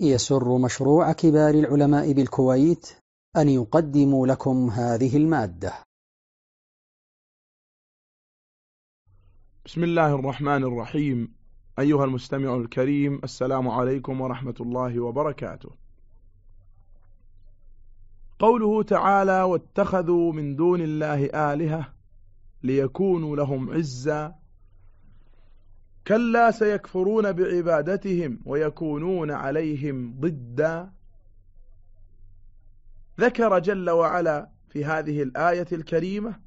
يسر مشروع كبار العلماء بالكويت أن يقدم لكم هذه المادة. بسم الله الرحمن الرحيم. أيها المستمع الكريم السلام عليكم ورحمة الله وبركاته. قوله تعالى واتخذوا من دون الله آلهة ليكونوا لهم عزا كلا سيكفرون بعبادتهم ويكونون عليهم ضدا. ذكر جل وعلا في هذه الآية الكريمة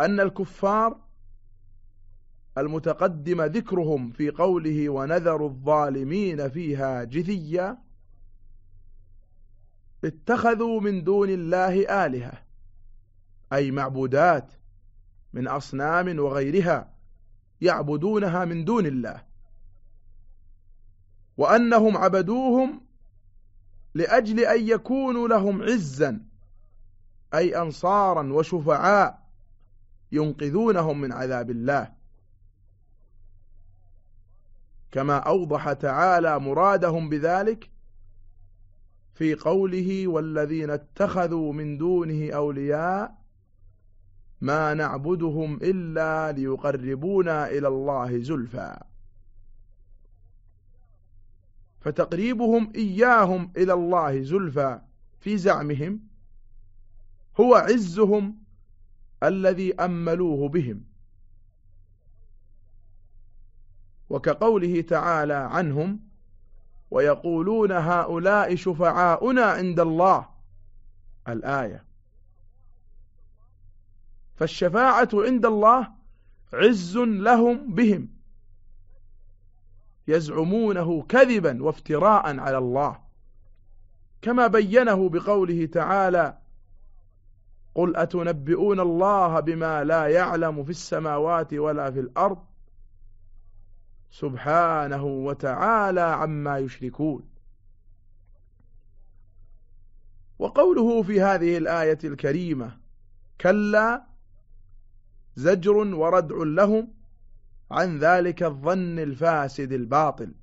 أن الكفار المتقدم ذكرهم في قوله ونذر الظالمين فيها جثيا. اتخذوا من دون الله آلهة أي معبودات من أصنام وغيرها. يعبدونها من دون الله. وأنهم عبدوهم لأجل أن يكونوا لهم عزا أي أنصارا وشفعاء ينقذونهم من عذاب الله. كما أوضح تعالى مرادهم بذلك في قوله والذين اتخذوا من دونه أولياء ما نعبدهم إلا ليقربونا إلى الله زلفى. فتقريبهم إياهم إلى الله زلفى في زعمهم هو عزهم الذي أملوه بهم. وكقوله تعالى عنهم ويقولون هؤلاء شفعاؤنا عند الله. الآية فالشفاعة عند الله عز لهم بهم يزعمونه كذبا وافتراء على الله. كما بينه بقوله تعالى قل أتنبئون الله بما لا يعلم في السماوات ولا في الأرض؟ سبحانه وتعالى عما يشركون. وقوله في هذه الآية الكريمة كلا زجر وردع لهم عن ذلك الظن الفاسد الباطل.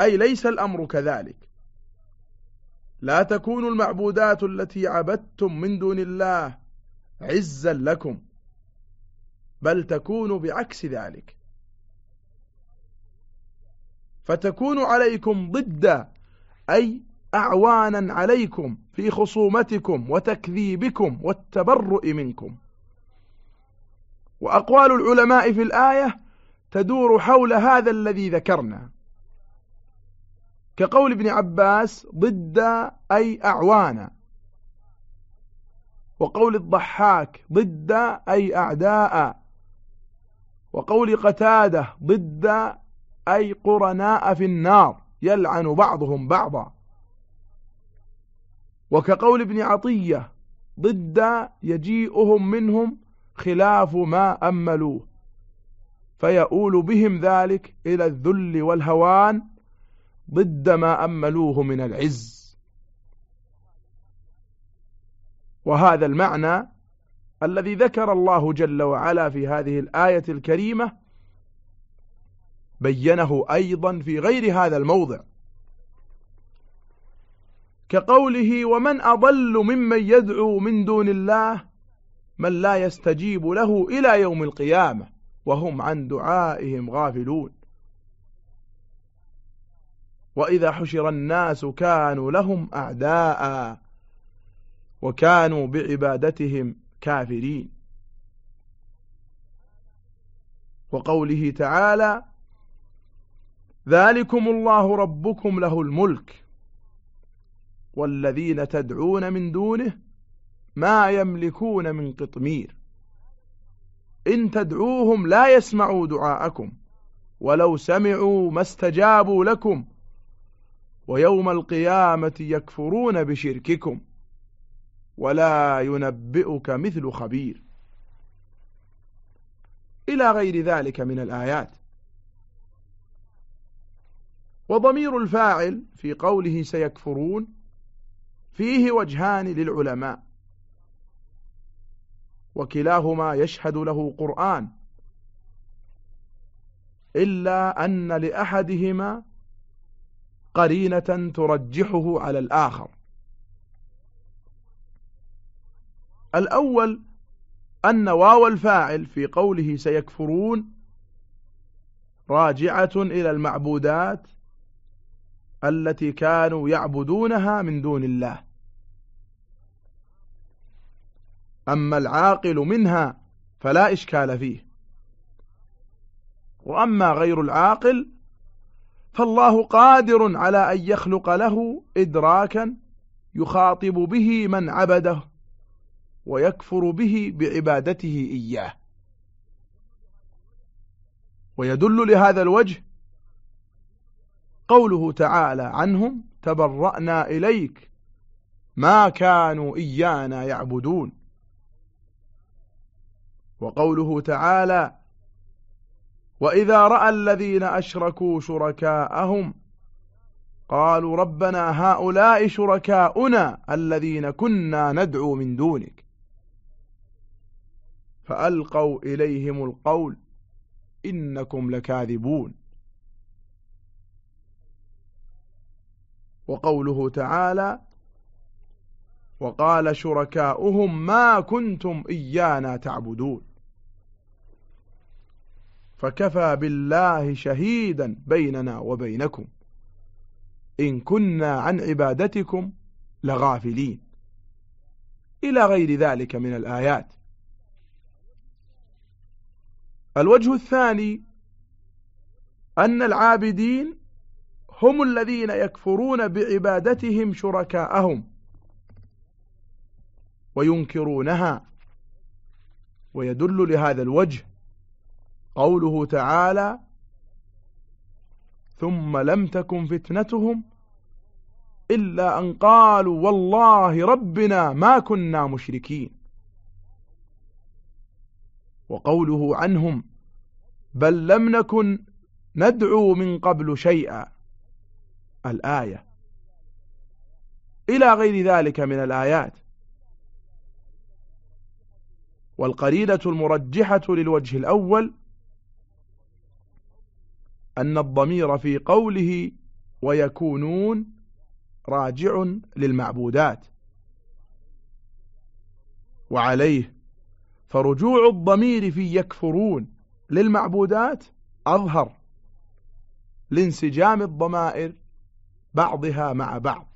أي ليس الأمر كذلك. لا تكون المعبودات التي عبدتم من دون الله عزا لكم بل تكون بعكس ذلك. فتكون عليكم ضد أي أعوانا عليكم في خصومتكم وتكذيبكم والتبرؤ منكم. وأقوال العلماء في الآية تدور حول هذا الذي ذكرنا. كقول ابن عباس ضد أي أعوانا. وقول الضحاك ضد أي أعداء. وقول قتادة ضد أي قرناء في النار يلعن بعضهم بعضا. وكقول ابن عطية ضد يجيئهم منهم خلاف ما أملوه فيؤول بهم ذلك إلى الذل والهوان ضد ما أملوه من العز. وهذا المعنى الذي ذكر الله جل وعلا في هذه الآية الكريمة بينه أيضا في غير هذا الموضع. كقوله ومن أضل ممن يدعو من دون الله من لا يستجيب له إلى يوم القيامة وهم عن دعائهم غافلون. وإذا حشر الناس كانوا لهم أعداء وكانوا بعبادتهم كافرين. وقوله تعالى ذلكم الله ربكم له الملك والذين تدعون من دونه ما يملكون من قطمير. إن تدعوهم لا يسمعوا دعاءكم ولو سمعوا ما استجابوا لكم ويوم القيامة يكفرون بشرككم ولا ينبئك مثل خبير. إلى غير ذلك من الآيات. وضمير الفاعل في قوله سيكفرون فيه وجهان للعلماء. وكلاهما يشهد له قرآن. إلا أن لأحدهما قرينة ترجحه على الآخر. الأول أن واو الفاعل في قوله سيكفرون راجعة إلى المعبودات التي كانوا يعبدونها من دون الله. أما العاقل منها فلا إشكال فيه. وأما غير العاقل فالله قادر على أن يخلق له إدراكا يخاطب به من عبده ويكفر به بعبادته إياه. ويدل لهذا الوجه قوله تعالى عنهم تبرأنا إليك ما كانوا إيانا يعبدون. وقوله تعالى وإذا رأى الذين أشركوا شركاءهم قالوا ربنا هؤلاء شركاؤنا الذين كنا ندعو من دونك. فألقوا إليهم القول إنكم لكاذبون. وقوله تعالى وقال شركاؤهم ما كنتم إيانا تعبدون. فكفى بالله شهيدا بيننا وبينكم. إن كنا عن عبادتكم لغافلين. إلى غير ذلك من الآيات. الوجه الثاني أن العابدين هم الذين يكفرون بعبادتهم شركاءهم وينكرونها ويدل لهذا الوجه. قوله تعالى ثم لم تكن فتنتهم إلا أن قالوا والله ربنا ما كنا مشركين. وقوله عنهم بل لم نكن ندعو من قبل شيئا الآية. إلى غير ذلك من الآيات. والقرينة المرجحة للوجه الأول أن الضمير في قوله ويكونون راجع للمعبودات. وعليه فرجوع الضمير في يكفرون للمعبودات أظهر لانسجام الضمائر بعضها مع بعض.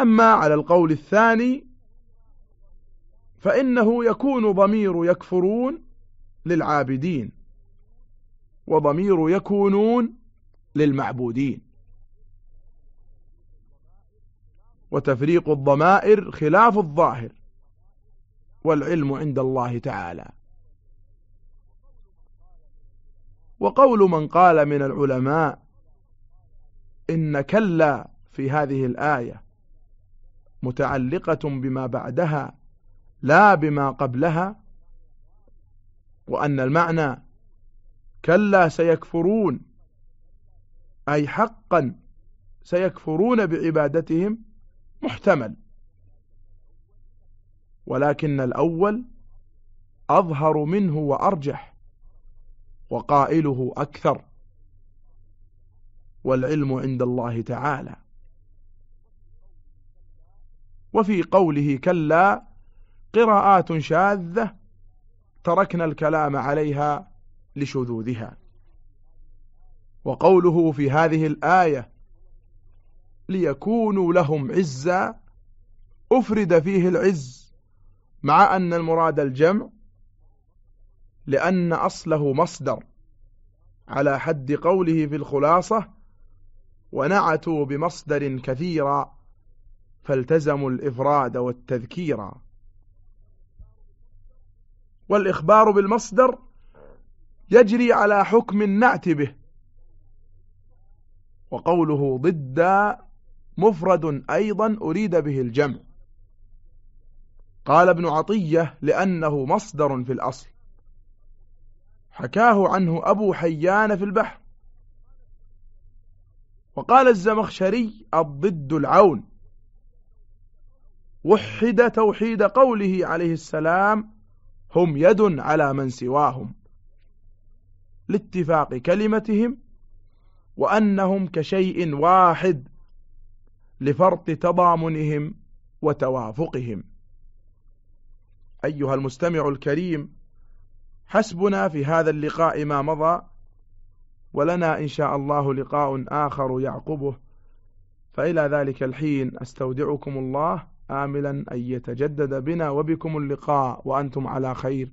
أما على القول الثاني فإنه يكون ضمير يكفرون للعابدين. وضمير يكونون للمعبودين. وتفريق الضمائر خلاف الظاهر والعلم عند الله تعالى. وقول من قال من العلماء إن كلا في هذه الآية متعلقة بما بعدها لا بما قبلها وأن المعنى كلا سيكفرون أي حقا سيكفرون بعبادتهم محتمل. ولكن الأول أظهر منه وأرجح وقائله أكثر والعلم عند الله تعالى. وفي قوله كلا قراءات شاذة تركنا الكلام عليها لشذوذها. وقوله في هذه الآية ليكونوا لهم عزا أفرد فيه العز مع أن المراد الجمع لأن أصله مصدر على حد قوله في الخلاصة ونعتوا بمصدر كثيرا فالتزموا الإفراد والتذكيرا. والإخبار بالمصدر يجري على حكم النعت به. وقوله ضد مفرد أيضا أريد به الجمع. قال ابن عطية لأنه مصدر في الأصل. حكاه عنه أبو حيان في البحر. وقال الزمخشري الضد العون. وحد توحيد قوله عليه السلام هم يد على من سواهم. لاتفاق كلمتهم وأنهم كشيء واحد لفرط تضامنهم وتوافقهم. أيها المستمع الكريم حسبنا في هذا اللقاء ما مضى ولنا إن شاء الله لقاء آخر يعقبه. فإلى ذلك الحين أستودعكم الله آملا أن يتجدد بنا وبكم اللقاء وأنتم على خير.